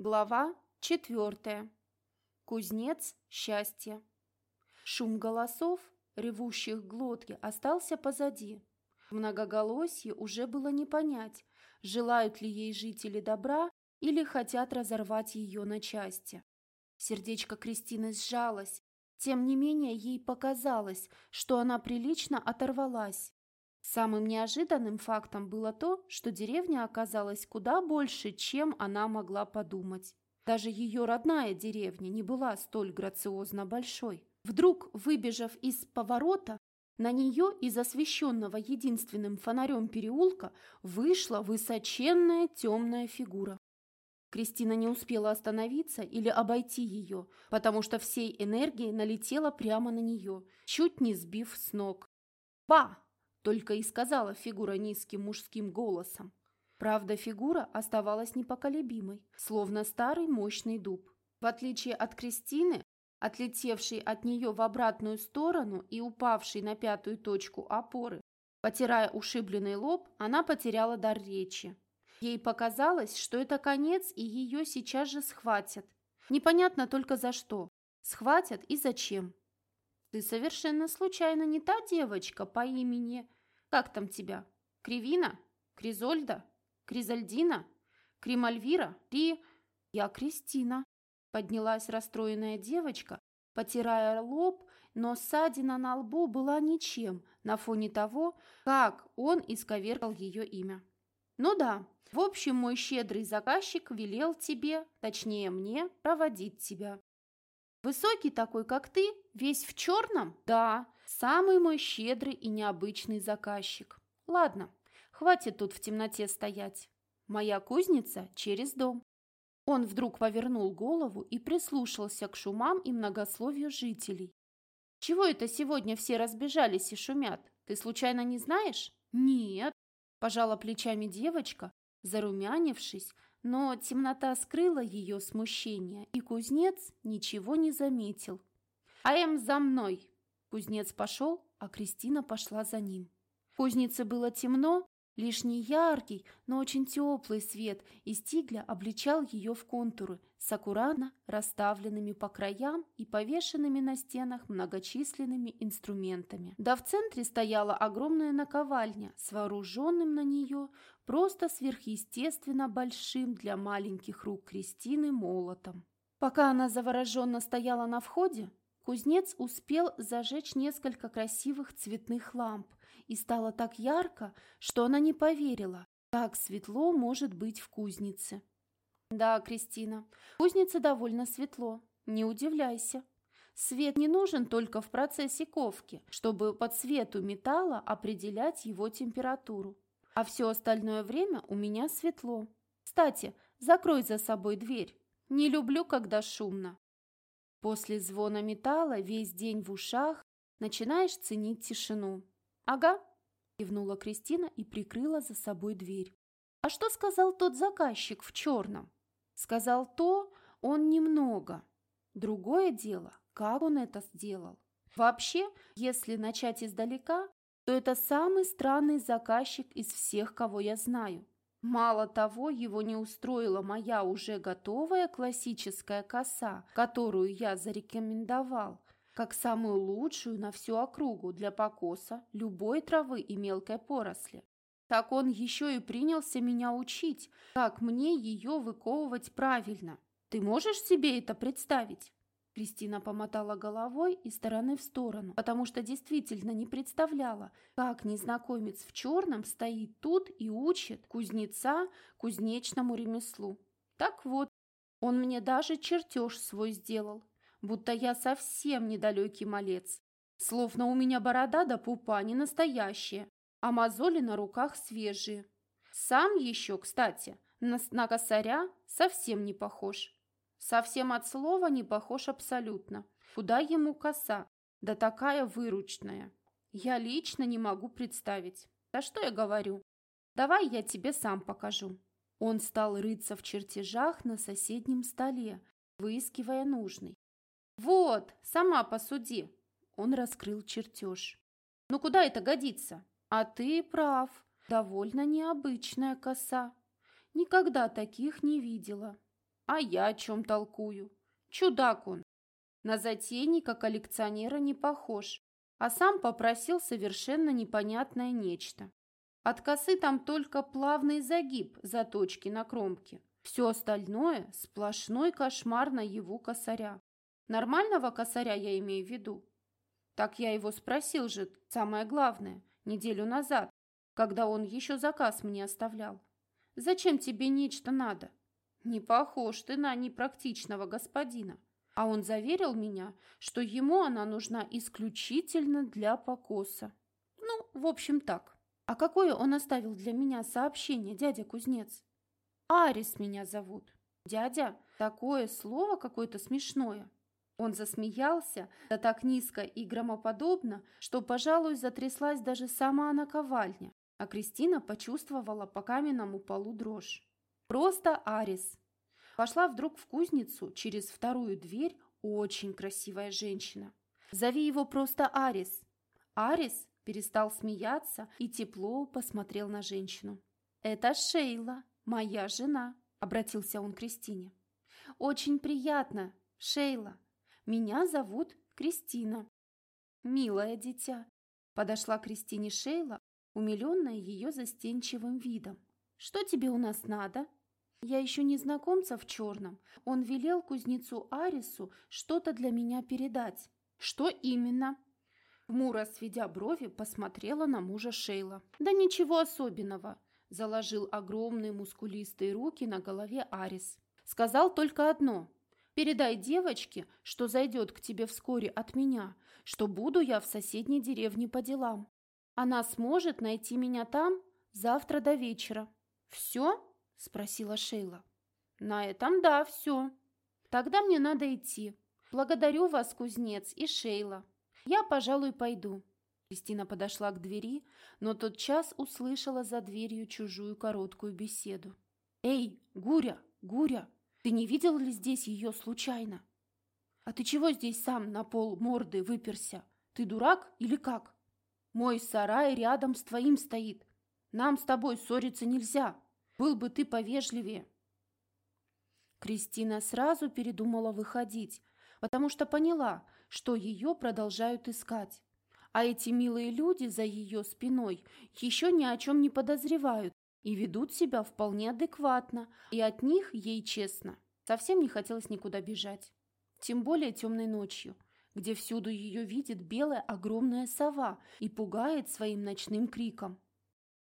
Глава четвертая. Кузнец счастья. Шум голосов, ревущих глотки, остался позади. В многоголосье уже было не понять, желают ли ей жители добра или хотят разорвать ее на части. Сердечко Кристины сжалось. Тем не менее, ей показалось, что она прилично оторвалась. Самым неожиданным фактом было то, что деревня оказалась куда больше, чем она могла подумать. Даже ее родная деревня не была столь грациозно большой. Вдруг, выбежав из поворота, на нее из освещенного единственным фонарем переулка вышла высоченная темная фигура. Кристина не успела остановиться или обойти ее, потому что всей энергией налетела прямо на нее, чуть не сбив с ног. «Ба!» — только и сказала фигура низким мужским голосом. Правда, фигура оставалась непоколебимой, словно старый мощный дуб. В отличие от Кристины, отлетевшей от нее в обратную сторону и упавшей на пятую точку опоры. Потирая ушибленный лоб, она потеряла дар речи. Ей показалось, что это конец, и ее сейчас же схватят. Непонятно только за что. Схватят и зачем. Ты совершенно случайно не та девочка по имени... Как там тебя? Кривина? Кризольда? Кризальдина? Кримальвира? Кри... Я Кристина. Поднялась расстроенная девочка, потирая лоб, но ссадина на лбу была ничем на фоне того, как он исковеркал ее имя. «Ну да, в общем, мой щедрый заказчик велел тебе, точнее мне, проводить тебя. Высокий такой, как ты, весь в черном? Да, самый мой щедрый и необычный заказчик. Ладно, хватит тут в темноте стоять. Моя кузница через дом. Он вдруг повернул голову и прислушался к шумам и многословию жителей. «Чего это сегодня все разбежались и шумят? Ты случайно не знаешь?» «Нет», – пожала плечами девочка, зарумянившись, но темнота скрыла ее смущение, и кузнец ничего не заметил. «Аэм за мной!» Кузнец пошел, а Кристина пошла за ним. В кузнице было темно, Лишь не яркий, но очень теплый свет из тигля обличал ее в контуры с аккуратно расставленными по краям и повешенными на стенах многочисленными инструментами. Да в центре стояла огромная наковальня с вооруженным на нее просто сверхъестественно большим для маленьких рук Кристины молотом. Пока она завороженно стояла на входе, Кузнец успел зажечь несколько красивых цветных ламп, и стало так ярко, что она не поверила, как светло может быть в кузнице. «Да, Кристина, в кузнице довольно светло, не удивляйся. Свет не нужен только в процессе ковки, чтобы по цвету металла определять его температуру. А все остальное время у меня светло. Кстати, закрой за собой дверь. Не люблю, когда шумно. После звона металла весь день в ушах начинаешь ценить тишину. «Ага», – кивнула Кристина и прикрыла за собой дверь. «А что сказал тот заказчик в черном?» «Сказал то, он немного. Другое дело, как он это сделал. Вообще, если начать издалека, то это самый странный заказчик из всех, кого я знаю. Мало того, его не устроила моя уже готовая классическая коса, которую я зарекомендовал, как самую лучшую на всю округу для покоса любой травы и мелкой поросли. Так он еще и принялся меня учить, как мне ее выковывать правильно. Ты можешь себе это представить? Кристина помотала головой из стороны в сторону, потому что действительно не представляла, как незнакомец в черном стоит тут и учит кузнеца кузнечному ремеслу. Так вот, он мне даже чертеж свой сделал, будто я совсем недалекий малец. Словно у меня борода до пупа не настоящая, а мозоли на руках свежие. Сам еще, кстати, на, на косаря совсем не похож. Совсем от слова не похож абсолютно. Куда ему коса? Да такая выручная. Я лично не могу представить. Да что я говорю? Давай я тебе сам покажу. Он стал рыться в чертежах на соседнем столе, выискивая нужный. Вот, сама посуди. Он раскрыл чертеж. Ну куда это годится? А ты прав. Довольно необычная коса. Никогда таких не видела. А я о чем толкую? Чудак он. На затейника коллекционера не похож, а сам попросил совершенно непонятное нечто. От косы там только плавный загиб заточки на кромке. Все остальное – сплошной кошмар на его косаря. Нормального косаря я имею в виду. Так я его спросил же, самое главное, неделю назад, когда он еще заказ мне оставлял. Зачем тебе нечто надо? Не похож ты на непрактичного господина. А он заверил меня, что ему она нужна исключительно для покоса. Ну, в общем, так. А какое он оставил для меня сообщение, дядя Кузнец? Арис меня зовут. Дядя, такое слово какое-то смешное. Он засмеялся, да так низко и громоподобно, что, пожалуй, затряслась даже сама наковальня, а Кристина почувствовала по каменному полу дрожь. Просто Арис. Пошла вдруг в кузницу через вторую дверь очень красивая женщина. Зови его просто Арис. Арис перестал смеяться и тепло посмотрел на женщину. «Это Шейла, моя жена», — обратился он к Кристине. «Очень приятно, Шейла. Меня зовут Кристина. Милое дитя. Подошла к Кристине Шейла, умиленная ее застенчивым видом. Что тебе у нас надо? Я еще не знакомца в черном. Он велел кузнецу Арису что-то для меня передать. Что именно? Мура, сведя брови, посмотрела на мужа Шейла. Да ничего особенного. Заложил огромные мускулистые руки на голове Арис. Сказал только одно. Передай девочке, что зайдет к тебе вскоре от меня, что буду я в соседней деревне по делам. Она сможет найти меня там завтра до вечера. Все? Спросила Шейла. На этом да, все. Тогда мне надо идти. Благодарю вас, кузнец и Шейла. Я, пожалуй, пойду. Кристина подошла к двери, но тот час услышала за дверью чужую короткую беседу. «Эй, Гуря, Гуря!» Ты не видел ли здесь ее случайно? А ты чего здесь сам на пол морды выперся? Ты дурак или как? Мой сарай рядом с твоим стоит. Нам с тобой ссориться нельзя. Был бы ты повежливее. Кристина сразу передумала выходить, потому что поняла, что ее продолжают искать. А эти милые люди за ее спиной еще ни о чем не подозревают и ведут себя вполне адекватно, и от них, ей честно, совсем не хотелось никуда бежать. Тем более темной ночью, где всюду ее видит белая огромная сова и пугает своим ночным криком.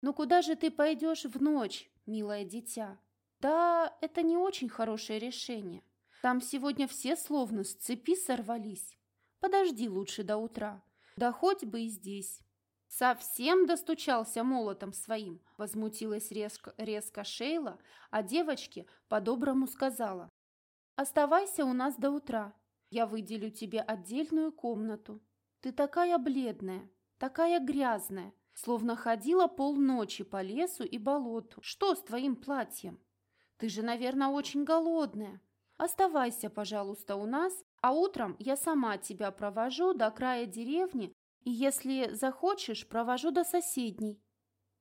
«Ну куда же ты пойдешь в ночь, милое дитя?» «Да, это не очень хорошее решение. Там сегодня все словно с цепи сорвались. Подожди лучше до утра, да хоть бы и здесь». «Совсем достучался молотом своим!» – возмутилась резко, резко Шейла, а девочке по-доброму сказала. «Оставайся у нас до утра. Я выделю тебе отдельную комнату. Ты такая бледная, такая грязная, словно ходила полночи по лесу и болоту. Что с твоим платьем? Ты же, наверное, очень голодная. Оставайся, пожалуйста, у нас, а утром я сама тебя провожу до края деревни и если захочешь, провожу до соседней.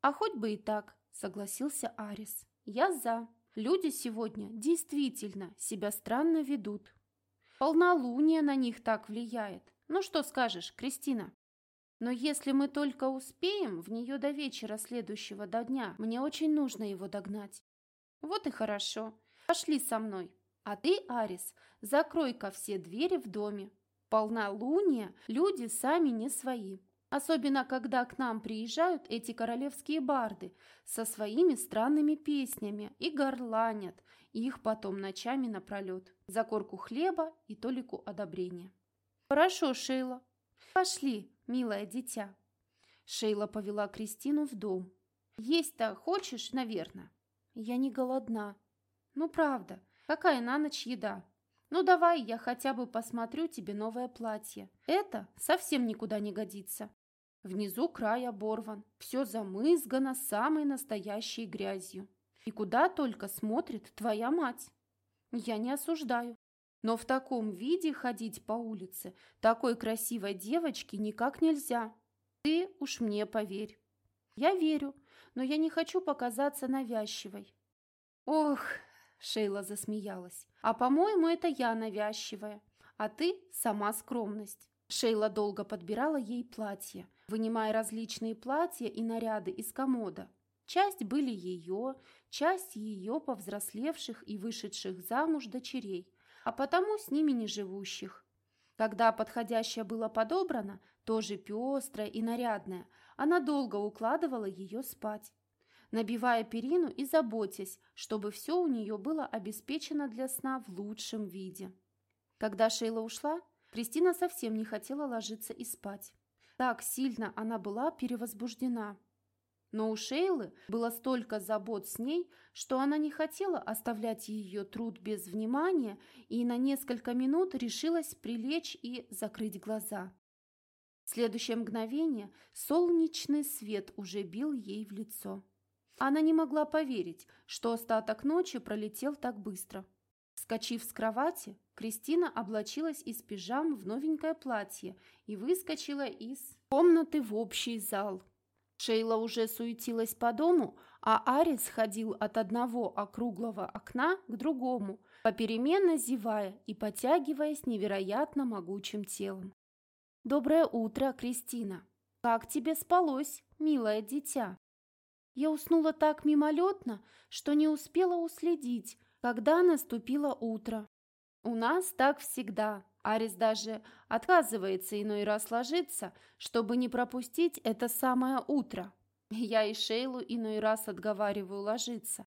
А хоть бы и так, согласился Арис. Я за. Люди сегодня действительно себя странно ведут. Полнолуние на них так влияет. Ну что скажешь, Кристина? Но если мы только успеем в нее до вечера следующего до дня, мне очень нужно его догнать. Вот и хорошо. Пошли со мной. А ты, Арис, закрой-ка все двери в доме полнолуния люди сами не свои. Особенно, когда к нам приезжают эти королевские барды со своими странными песнями и горланят их потом ночами напролет за корку хлеба и толику одобрения. «Хорошо, Шейла. Пошли, милое дитя». Шейла повела Кристину в дом. «Есть-то хочешь, наверное?» «Я не голодна». «Ну, правда, какая на ночь еда?» Ну давай я хотя бы посмотрю тебе новое платье. Это совсем никуда не годится. Внизу край оборван, все замызгано самой настоящей грязью. И куда только смотрит твоя мать. Я не осуждаю. Но в таком виде ходить по улице такой красивой девочке никак нельзя. Ты уж мне поверь. Я верю, но я не хочу показаться навязчивой. Ох, Шейла засмеялась. «А, по-моему, это я навязчивая, а ты сама скромность». Шейла долго подбирала ей платье, вынимая различные платья и наряды из комода. Часть были ее, часть ее повзрослевших и вышедших замуж дочерей, а потому с ними не живущих. Когда подходящее было подобрано, тоже пестрое и нарядное, она долго укладывала ее спать, набивая перину и заботясь, чтобы все у нее было обеспечено для сна в лучшем виде. Когда Шейла ушла, Кристина совсем не хотела ложиться и спать. Так сильно она была перевозбуждена. Но у Шейлы было столько забот с ней, что она не хотела оставлять ее труд без внимания и на несколько минут решилась прилечь и закрыть глаза. В следующее мгновение солнечный свет уже бил ей в лицо. Она не могла поверить, что остаток ночи пролетел так быстро. Вскочив с кровати, Кристина облачилась из пижам в новенькое платье и выскочила из комнаты в общий зал. Шейла уже суетилась по дому, а Арис ходил от одного округлого окна к другому, попеременно зевая и потягиваясь невероятно могучим телом. «Доброе утро, Кристина! Как тебе спалось, милое дитя?» Я уснула так мимолетно, что не успела уследить, когда наступило утро. У нас так всегда, Арис даже отказывается иной раз ложиться, чтобы не пропустить это самое утро. Я и Шейлу иной раз отговариваю ложиться.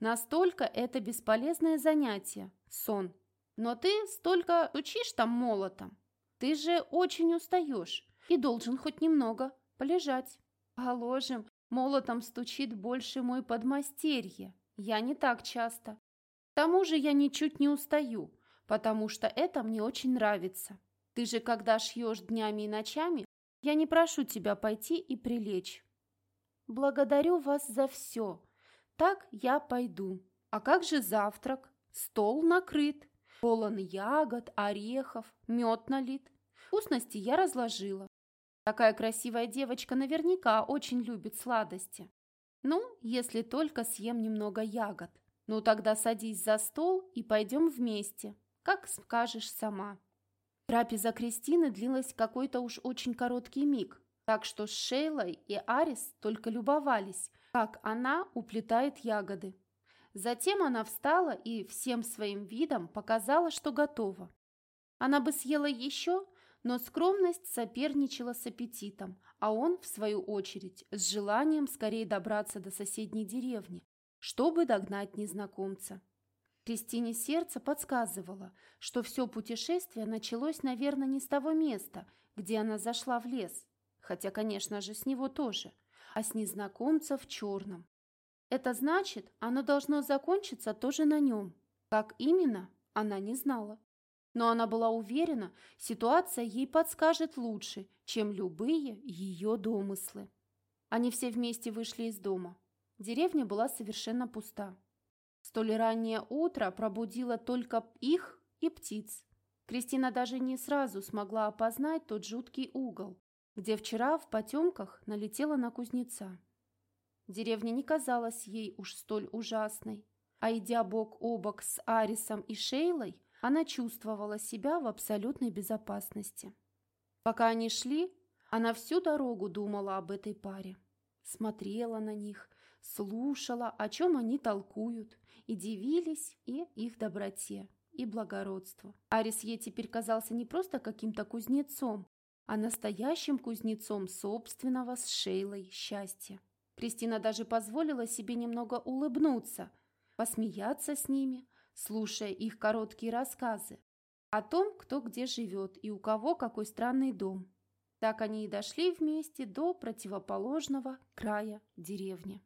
Настолько это бесполезное занятие – сон. Но ты столько учишь там молотом. Ты же очень устаешь и должен хоть немного полежать. Положим, молотом стучит больше мой подмастерье. Я не так часто. К тому же я ничуть не устаю потому что это мне очень нравится. Ты же, когда шьешь днями и ночами, я не прошу тебя пойти и прилечь. Благодарю вас за все. Так я пойду. А как же завтрак? Стол накрыт, полон ягод, орехов, мед налит. Вкусности я разложила. Такая красивая девочка наверняка очень любит сладости. Ну, если только съем немного ягод. Ну, тогда садись за стол и пойдем вместе как скажешь сама». Трапеза Кристины длилась какой-то уж очень короткий миг, так что с Шейлой и Арис только любовались, как она уплетает ягоды. Затем она встала и всем своим видом показала, что готова. Она бы съела еще, но скромность соперничала с аппетитом, а он, в свою очередь, с желанием скорее добраться до соседней деревни, чтобы догнать незнакомца. Кристине сердце подсказывало, что все путешествие началось, наверное, не с того места, где она зашла в лес, хотя, конечно же, с него тоже, а с незнакомца в черном. Это значит, оно должно закончиться тоже на нем. Как именно, она не знала. Но она была уверена, ситуация ей подскажет лучше, чем любые ее домыслы. Они все вместе вышли из дома. Деревня была совершенно пуста. Столь раннее утро пробудило только их и птиц. Кристина даже не сразу смогла опознать тот жуткий угол, где вчера в потемках налетела на кузнеца. Деревня не казалась ей уж столь ужасной, а идя бок о бок с Арисом и Шейлой, она чувствовала себя в абсолютной безопасности. Пока они шли, она всю дорогу думала об этой паре. Смотрела на них, слушала, о чем они толкуют, и дивились и их доброте, и благородству. Арис ей теперь казался не просто каким-то кузнецом, а настоящим кузнецом собственного с Шейлой счастья. Кристина даже позволила себе немного улыбнуться, посмеяться с ними, слушая их короткие рассказы о том, кто где живет и у кого какой странный дом. Так они и дошли вместе до противоположного края деревни.